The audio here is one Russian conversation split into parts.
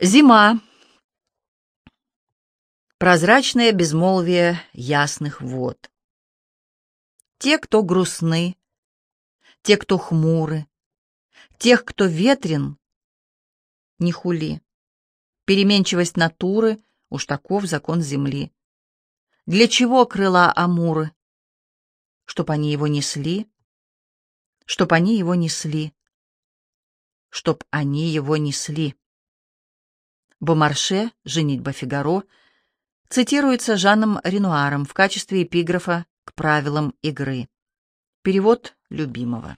Зима. Прозрачное безмолвие ясных вод. Те, кто грустны, те, кто хмуры, тех, кто ветрен, не хули. Переменчивость натуры, уж таков закон земли. Для чего крыла Амуры? Чтоб они его несли, чтоб они его несли, чтоб они его несли. Бомарше, «Женитьба Фигаро», цитируется Жаном Ренуаром в качестве эпиграфа к правилам игры. Перевод любимого.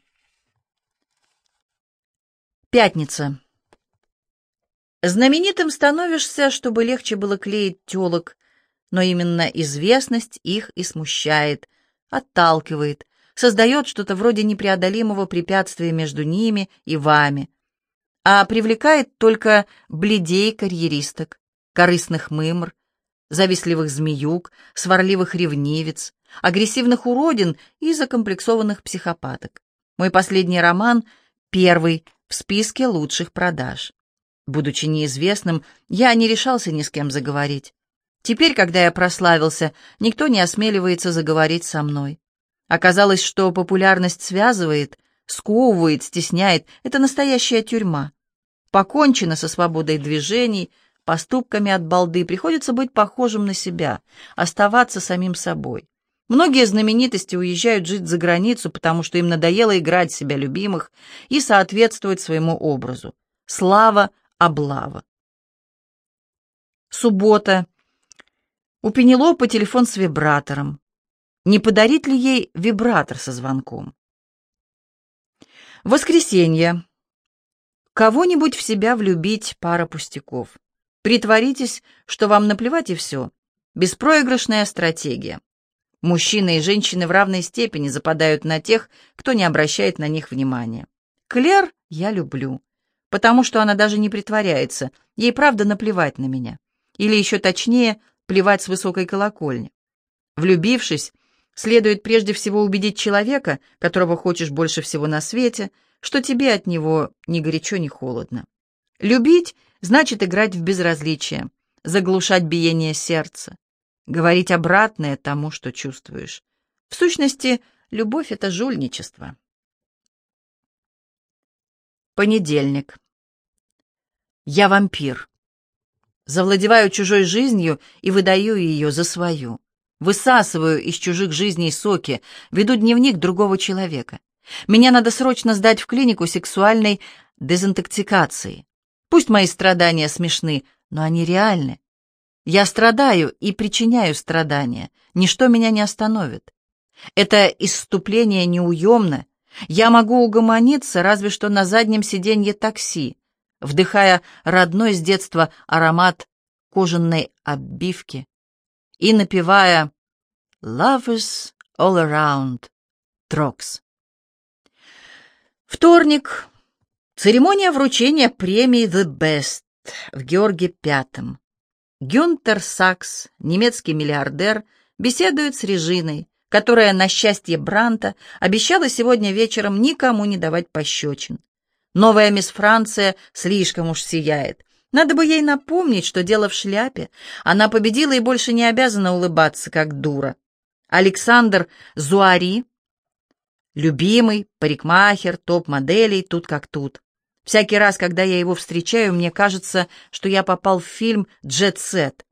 Пятница. Знаменитым становишься, чтобы легче было клеить телок, но именно известность их и смущает, отталкивает, создает что-то вроде непреодолимого препятствия между ними и вами, а привлекает только бледей карьеристок, корыстных мымр, завистливых змеюк, сварливых ревнивец, агрессивных уродин и закомплексованных психопаток. Мой последний роман — первый в списке лучших продаж. Будучи неизвестным, я не решался ни с кем заговорить. Теперь, когда я прославился, никто не осмеливается заговорить со мной. Оказалось, что популярность связывает, сковывает, стесняет. Это настоящая тюрьма. Покончено со свободой движений, поступками от балды, приходится быть похожим на себя, оставаться самим собой. Многие знаменитости уезжают жить за границу, потому что им надоело играть себя любимых и соответствовать своему образу. Слава, облава. Суббота. У Пенелопы телефон с вибратором. Не подарить ли ей вибратор со звонком? Воскресенье. Кого-нибудь в себя влюбить пара пустяков. Притворитесь, что вам наплевать и все. Беспроигрышная стратегия. Мужчины и женщины в равной степени западают на тех, кто не обращает на них внимания. Клер я люблю, потому что она даже не притворяется, ей правда наплевать на меня. Или еще точнее, плевать с высокой колокольни. Влюбившись, следует прежде всего убедить человека, которого хочешь больше всего на свете, что тебе от него ни горячо, ни холодно. Любить значит играть в безразличие, заглушать биение сердца, говорить обратное тому, что чувствуешь. В сущности, любовь — это жульничество. Понедельник. Я вампир. Завладеваю чужой жизнью и выдаю ее за свою. Высасываю из чужих жизней соки, веду дневник другого человека. Меня надо срочно сдать в клинику сексуальной дезинтоксикации. Пусть мои страдания смешны, но они реальны. Я страдаю и причиняю страдания. Ничто меня не остановит. Это исступление неуемно. Я могу угомониться разве что на заднем сиденье такси, вдыхая родной с детства аромат кожаной обивки и напевая «Love is all around» Трокс. Вторник. Церемония вручения премии «The Best» в Георге Пятом. Гюнтер Сакс, немецкий миллиардер, беседует с Режиной, которая, на счастье Бранта, обещала сегодня вечером никому не давать пощечин. Новая мисс Франция слишком уж сияет. Надо бы ей напомнить, что дело в шляпе. Она победила и больше не обязана улыбаться, как дура. Александр Зуари Любимый, парикмахер, топ-моделей, тут как тут. Всякий раз, когда я его встречаю, мне кажется, что я попал в фильм «Джет Сет».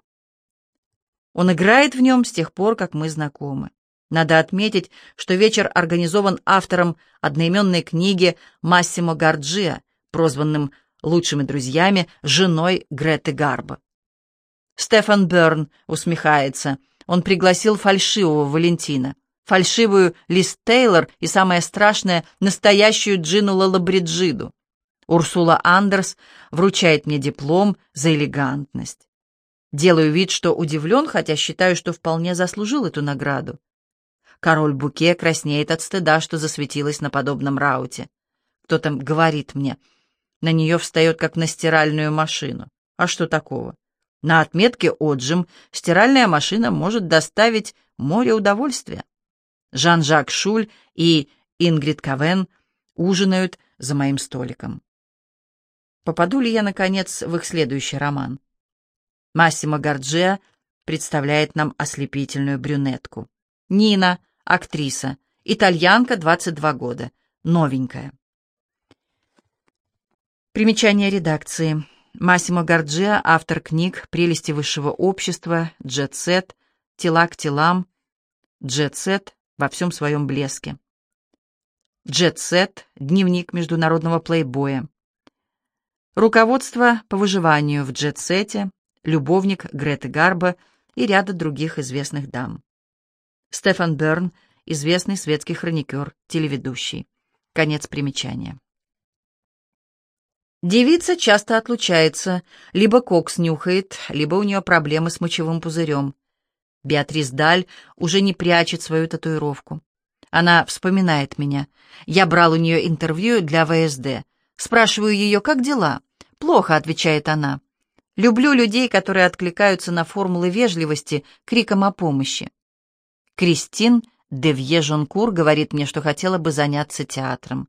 Он играет в нем с тех пор, как мы знакомы. Надо отметить, что вечер организован автором одноименной книги Массимо Гарджиа, прозванным лучшими друзьями женой Греты Гарба. Стефан Берн усмехается. Он пригласил фальшивого Валентина фальшивую Лиз Тейлор и, самое страшное, настоящую Джину Лалабриджиду. Урсула Андерс вручает мне диплом за элегантность. Делаю вид, что удивлен, хотя считаю, что вполне заслужил эту награду. Король Буке краснеет от стыда, что засветилась на подобном рауте. Кто-то говорит мне, на нее встает, как на стиральную машину. А что такого? На отметке «Отжим» стиральная машина может доставить море удовольствия. Жан-Жак Шуль и Ингрид Кавен ужинают за моим столиком. попаду ли я, наконец, в их следующий роман. Массимо Гарджиа представляет нам ослепительную брюнетку. Нина, актриса, итальянка, 22 года, новенькая. Примечание редакции. Массимо Гарджиа, автор книг «Прелести высшего общества», «Джет-сет», «Тела к телам», «Джет-сет» во всем своем блеске. «Джет-сет», дневник международного плейбоя. Руководство по выживанию в джет-сете, любовник Греты Гарба и ряда других известных дам. Стефан Берн, известный светский хроникер, телеведущий. Конец примечания. Девица часто отлучается, либо кокс нюхает, либо у нее проблемы с мочевым пузырем. Беатрис Даль уже не прячет свою татуировку. Она вспоминает меня. Я брал у нее интервью для ВСД. Спрашиваю ее, как дела? «Плохо», — отвечает она. «Люблю людей, которые откликаются на формулы вежливости криком о помощи». Кристин Девье Жонкур говорит мне, что хотела бы заняться театром.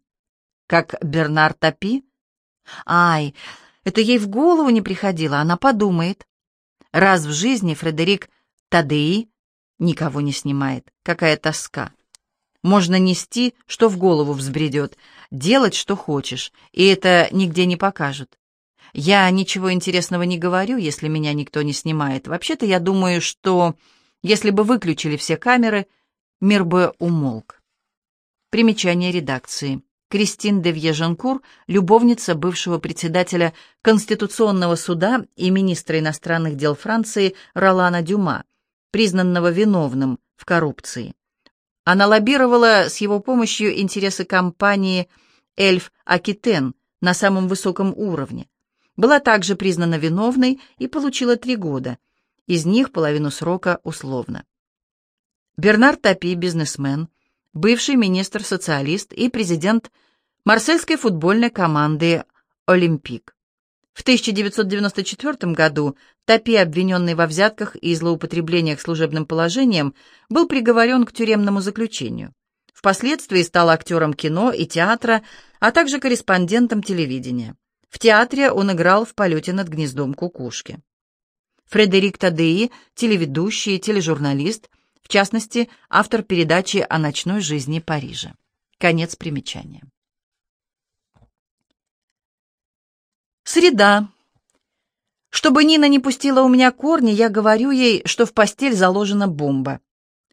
Как Бернар Тапи? Ай, это ей в голову не приходило, она подумает. Раз в жизни Фредерик Тадеи никого не снимает. Какая тоска. Можно нести, что в голову взбредет, делать, что хочешь, и это нигде не покажут. Я ничего интересного не говорю, если меня никто не снимает. Вообще-то я думаю, что если бы выключили все камеры, мир бы умолк. Примечание редакции. Кристин де Вьежанкур, любовница бывшего председателя Конституционного суда и министра иностранных дел Франции Ролана Дюма, признанного виновным в коррупции. Она лоббировала с его помощью интересы компании «Эльф Акитен» на самом высоком уровне была также признана виновной и получила три года, из них половину срока условно. Бернард Тапи, бизнесмен, бывший министр-социалист и президент марсельской футбольной команды «Олимпик». В 1994 году Тапи, обвиненный во взятках и злоупотреблениях служебным положением, был приговорен к тюремному заключению. Впоследствии стал актером кино и театра, а также корреспондентом телевидения. В театре он играл в «Полете над гнездом кукушки». Фредерик Тадеи, телеведущий, тележурналист, в частности, автор передачи о ночной жизни Парижа. Конец примечания. Среда. Чтобы Нина не пустила у меня корни, я говорю ей, что в постель заложена бомба.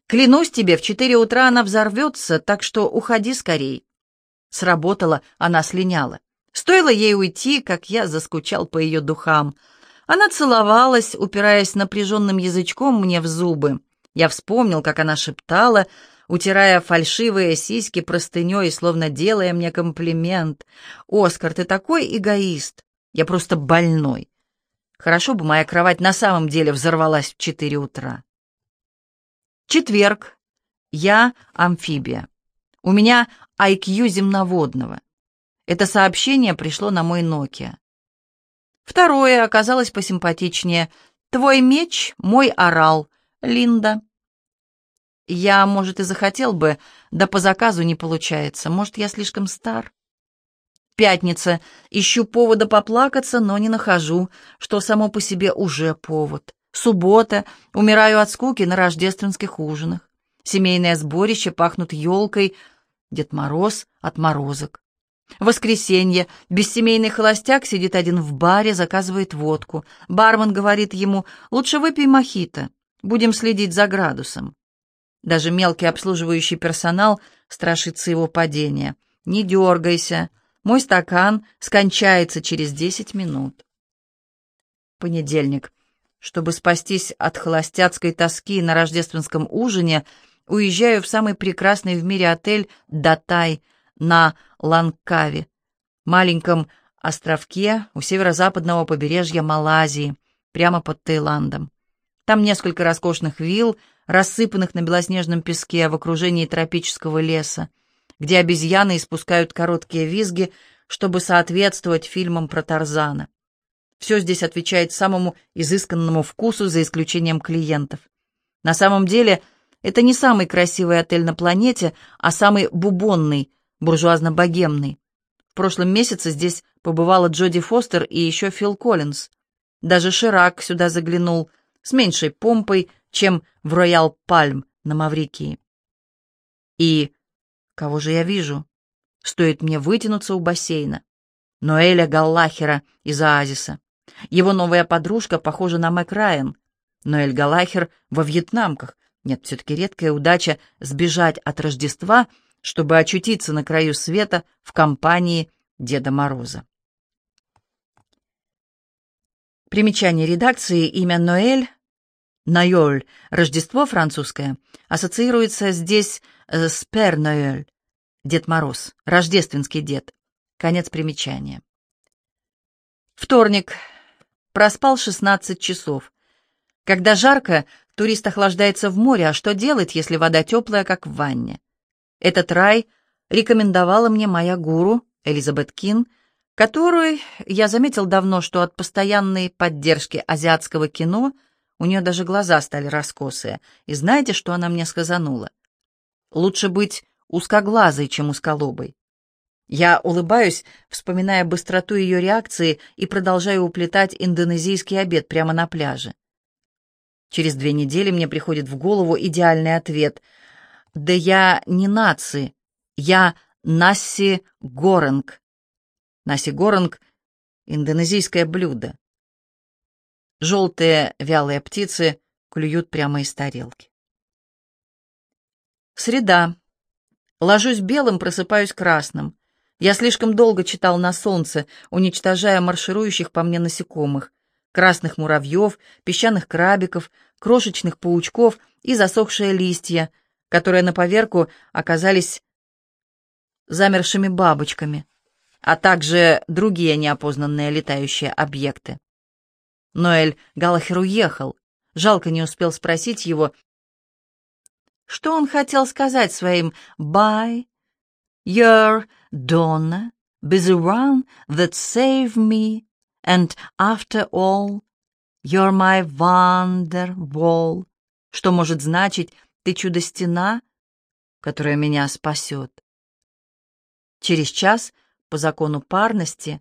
Клянусь тебе, в четыре утра она взорвется, так что уходи скорей. Сработало, она слиняла. Стоило ей уйти, как я заскучал по ее духам. Она целовалась, упираясь напряженным язычком мне в зубы. Я вспомнил, как она шептала, утирая фальшивые сиськи простыней, словно делая мне комплимент. «Оскар, ты такой эгоист! Я просто больной!» Хорошо бы моя кровать на самом деле взорвалась в четыре утра. Четверг. Я амфибия. У меня IQ земноводного. Это сообщение пришло на мой Nokia. Второе оказалось посимпатичнее. «Твой меч, мой орал, Линда». Я, может, и захотел бы, да по заказу не получается. Может, я слишком стар? Пятница. Ищу повода поплакаться, но не нахожу, что само по себе уже повод. Суббота. Умираю от скуки на рождественских ужинах. Семейное сборище пахнут елкой. Дед Мороз от морозок. Воскресенье. Бессемейный холостяк сидит один в баре, заказывает водку. Бармен говорит ему, лучше выпей мохито, будем следить за градусом. Даже мелкий обслуживающий персонал страшится его падения. Не дергайся, мой стакан скончается через десять минут. Понедельник. Чтобы спастись от холостяцкой тоски на рождественском ужине, уезжаю в самый прекрасный в мире отель «Датай», на Ланкаве, маленьком островке у северо-западного побережья Малайзии, прямо под Таиландом. Там несколько роскошных вилл, рассыпанных на белоснежном песке в окружении тропического леса, где обезьяны испускают короткие визги, чтобы соответствовать фильмам про Тарзана. Все здесь отвечает самому изысканному вкусу, за исключением клиентов. На самом деле, это не самый красивый отель на планете, а самый бубонный – буржуазно-богемный. В прошлом месяце здесь побывала Джоди Фостер и еще Фил Коллинз. Даже Ширак сюда заглянул с меньшей помпой, чем в Роял Пальм на Маврикии. И кого же я вижу? Стоит мне вытянуться у бассейна. Ноэля Галлахера из Оазиса. Его новая подружка похожа на Мэг Райан. Ноэль Галлахер во вьетнамках. Нет, все-таки редкая удача сбежать от Рождества, чтобы очутиться на краю света в компании Деда Мороза. Примечание редакции имя Ноэль, Ноэль, Рождество французское, ассоциируется здесь э, с Пер Ноэль, Дед Мороз, рождественский дед. Конец примечания. Вторник. Проспал 16 часов. Когда жарко, турист охлаждается в море, а что делать, если вода теплая, как в ванне? Этот рай рекомендовала мне моя гуру, Элизабет Кин, которую я заметил давно, что от постоянной поддержки азиатского кино у нее даже глаза стали раскосые. И знаете, что она мне сказанула? Лучше быть узкоглазой, чем узколобой. Я улыбаюсь, вспоминая быстроту ее реакции и продолжаю уплетать индонезийский обед прямо на пляже. Через две недели мне приходит в голову идеальный ответ. «Да я не наци, я Насси Горенг». Насси Горенг — индонезийское блюдо. Желтые вялые птицы клюют прямо из тарелки. Среда. Ложусь белым, просыпаюсь красным. Я слишком долго читал на солнце, уничтожая марширующих по мне насекомых. Красных муравьев, песчаных крабиков, крошечных паучков и засохшие листья, которые на поверку оказались замершими бабочками, а также другие неопознанные летающие объекты. Ноэль Галлахер уехал. Жалко не успел спросить его, что он хотел сказать своим «bye», «your Donna, be the one that saved me, and after all, you're my wonderwall, что может значить «ты чудо-стена, которая меня спасет». Через час, по закону парности,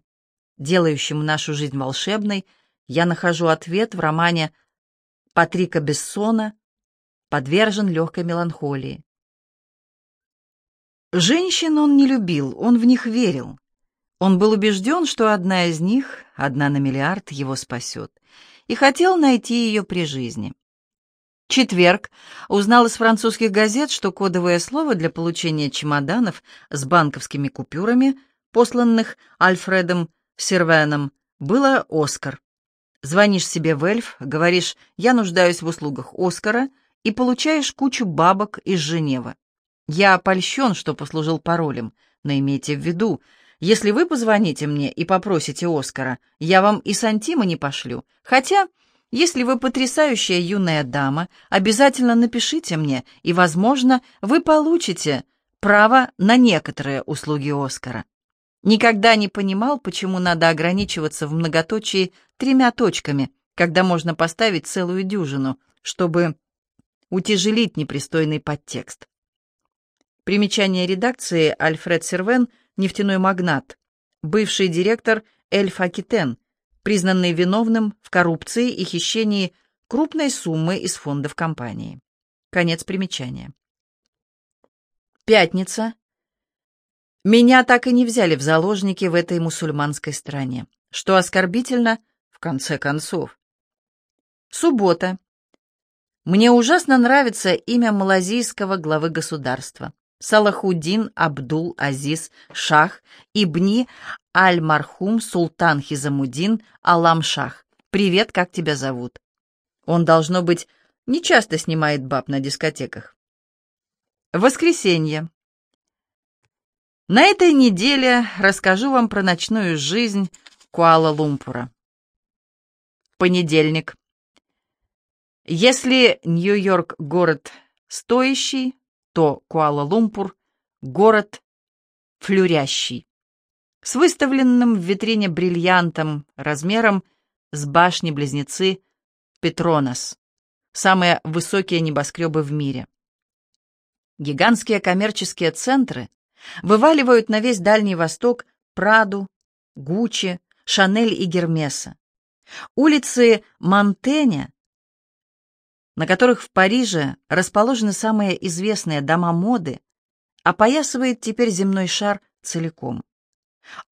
делающему нашу жизнь волшебной, я нахожу ответ в романе Патрика Бессона «Подвержен легкой меланхолии». Женщин он не любил, он в них верил. Он был убежден, что одна из них, одна на миллиард, его спасет, и хотел найти ее при жизни. Четверг узнал из французских газет, что кодовое слово для получения чемоданов с банковскими купюрами, посланных Альфредом Сервеном, было «Оскар». Звонишь себе в эльф, говоришь «я нуждаюсь в услугах Оскара» и получаешь кучу бабок из Женевы. Я опольщен, что послужил паролем, но имейте в виду, если вы позвоните мне и попросите Оскара, я вам и сантима не пошлю. Хотя, если вы потрясающая юная дама, обязательно напишите мне, и, возможно, вы получите право на некоторые услуги Оскара. Никогда не понимал, почему надо ограничиваться в многоточии тремя точками, когда можно поставить целую дюжину, чтобы утяжелить непристойный подтекст. Примечание редакции Альфред Сервен, нефтяной магнат, бывший директор Эльф Акитен, признанный виновным в коррупции и хищении крупной суммы из фондов компании. Конец примечания. Пятница. Меня так и не взяли в заложники в этой мусульманской стране, что оскорбительно в конце концов. Суббота. Мне ужасно нравится имя малазийского главы государства. Салахуддин Абдул-Азиз Шах Ибни Аль-Мархум Султан Хизамуддин Алам-Шах. Привет, как тебя зовут? Он, должно быть, не часто снимает баб на дискотеках. Воскресенье. На этой неделе расскажу вам про ночную жизнь Куала-Лумпура. Понедельник. Если Нью-Йорк город стоящий, то Куала-Лумпур — город флюрящий, с выставленным в витрине бриллиантом размером с башни-близнецы Петронас, самые высокие небоскребы в мире. Гигантские коммерческие центры вываливают на весь Дальний Восток Праду, Гуччи, Шанель и Гермеса. Улицы Монтеня, на которых в Париже расположены самые известные дома моды, опоясывает теперь земной шар целиком.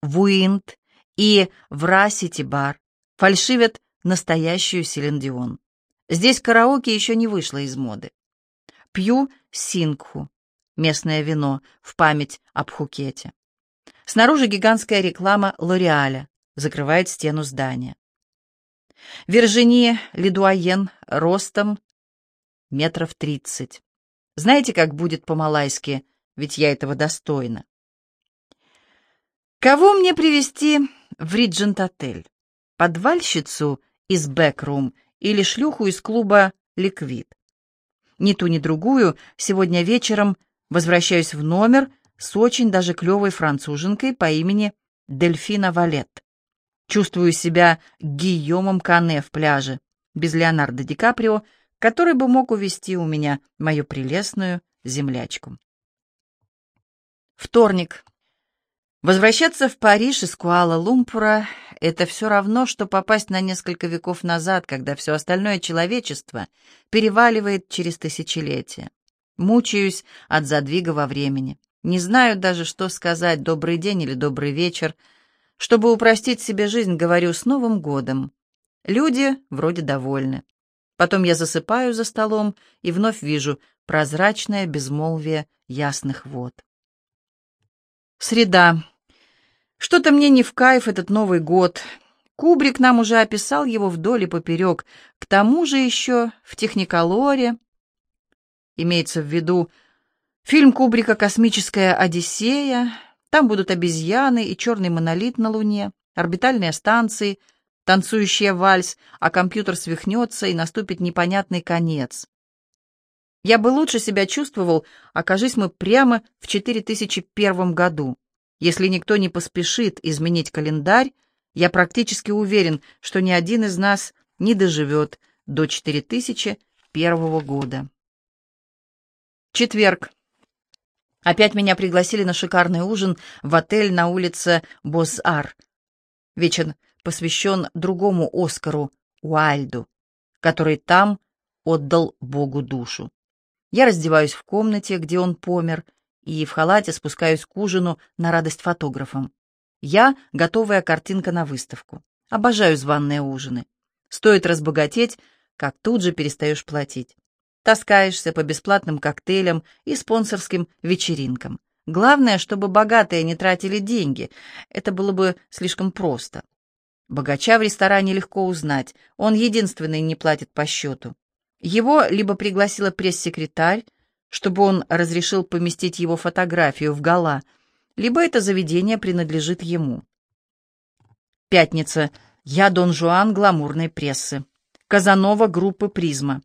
В Уинд и в Расити-бар фальшивят настоящую Селендион. Здесь караоке еще не вышло из моды. Пью сингху, местное вино, в память об Хукете. Снаружи гигантская реклама Лореаля закрывает стену здания. Виржини Ледуаен ростом метров тридцать. Знаете, как будет по-малайски, ведь я этого достойна. Кого мне привести в Риджент-отель? Подвальщицу из Бэкрум или шлюху из клуба «Ликвид»? Ни ту, ни другую сегодня вечером возвращаюсь в номер с очень даже клевой француженкой по имени Дельфина Валет. Чувствую себя Гийомом Кане в пляже, без Леонардо Ди Каприо, который бы мог увести у меня мою прелестную землячку. Вторник. Возвращаться в Париж из Куала-Лумпура — это все равно, что попасть на несколько веков назад, когда все остальное человечество переваливает через тысячелетия. Мучаюсь от задвига во времени. Не знаю даже, что сказать, добрый день или добрый вечер. Чтобы упростить себе жизнь, говорю «с Новым годом». Люди вроде довольны. Потом я засыпаю за столом и вновь вижу прозрачное безмолвие ясных вод. Среда. Что-то мне не в кайф этот Новый год. Кубрик нам уже описал его вдоль и поперек. К тому же еще в техниколоре. Имеется в виду фильм Кубрика «Космическая Одиссея». Там будут обезьяны и черный монолит на Луне, орбитальные станции, танцующая вальс, а компьютер свихнется и наступит непонятный конец. Я бы лучше себя чувствовал, окажись мы прямо в 4001 году. Если никто не поспешит изменить календарь, я практически уверен, что ни один из нас не доживет до 4001 года. Четверг. Опять меня пригласили на шикарный ужин в отель на улице Босс-Ар. Вечер посвящен другому Оскару Уайльду, который там отдал Богу душу. Я раздеваюсь в комнате, где он помер, и в халате спускаюсь к ужину на радость фотографам. Я — готовая картинка на выставку. Обожаю званные ужины. Стоит разбогатеть, как тут же перестаешь платить. Таскаешься по бесплатным коктейлям и спонсорским вечеринкам. Главное, чтобы богатые не тратили деньги. Это было бы слишком просто. Богача в ресторане легко узнать. Он единственный не платит по счету. Его либо пригласила пресс-секретарь, чтобы он разрешил поместить его фотографию в гала, либо это заведение принадлежит ему. Пятница. Я Дон Жуан гламурной прессы. Казанова группы «Призма».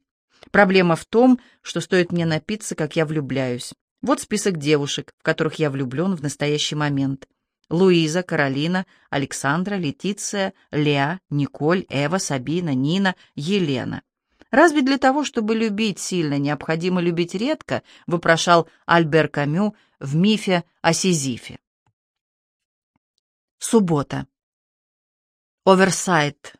Проблема в том, что стоит мне напиться, как я влюбляюсь. Вот список девушек, в которых я влюблен в настоящий момент. Луиза, Каролина, Александра, Летиция, Леа, Николь, Эва, Сабина, Нина, Елена. Разве для того, чтобы любить сильно, необходимо любить редко, вопрошал Альбер Камю в мифе о Сизифе. Суббота. Оверсайд.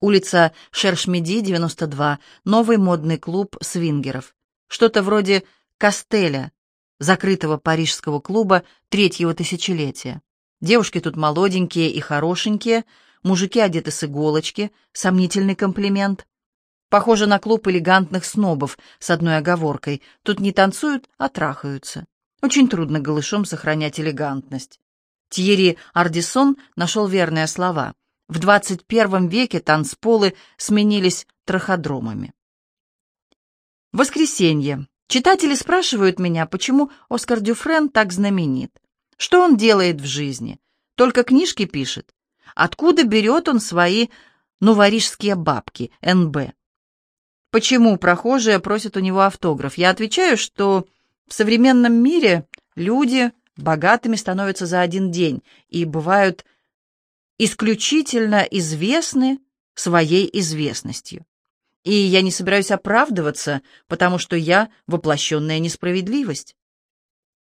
Улица Шершмеди, 92. Новый модный клуб свингеров. Что-то вроде Костеля, закрытого парижского клуба третьего тысячелетия. Девушки тут молоденькие и хорошенькие, мужики одеты с иголочки, сомнительный комплимент. Похоже на клуб элегантных снобов с одной оговоркой. Тут не танцуют, а трахаются. Очень трудно голышом сохранять элегантность. Тьерри Ардисон нашел верные слова. В 21 веке танцполы сменились траходромами. Воскресенье. Читатели спрашивают меня, почему Оскар Дюфрен так знаменит. Что он делает в жизни? Только книжки пишет. Откуда берет он свои новорижские бабки, НБ? почему прохожие просят у него автограф. Я отвечаю, что в современном мире люди богатыми становятся за один день и бывают исключительно известны своей известностью. И я не собираюсь оправдываться, потому что я воплощенная несправедливость.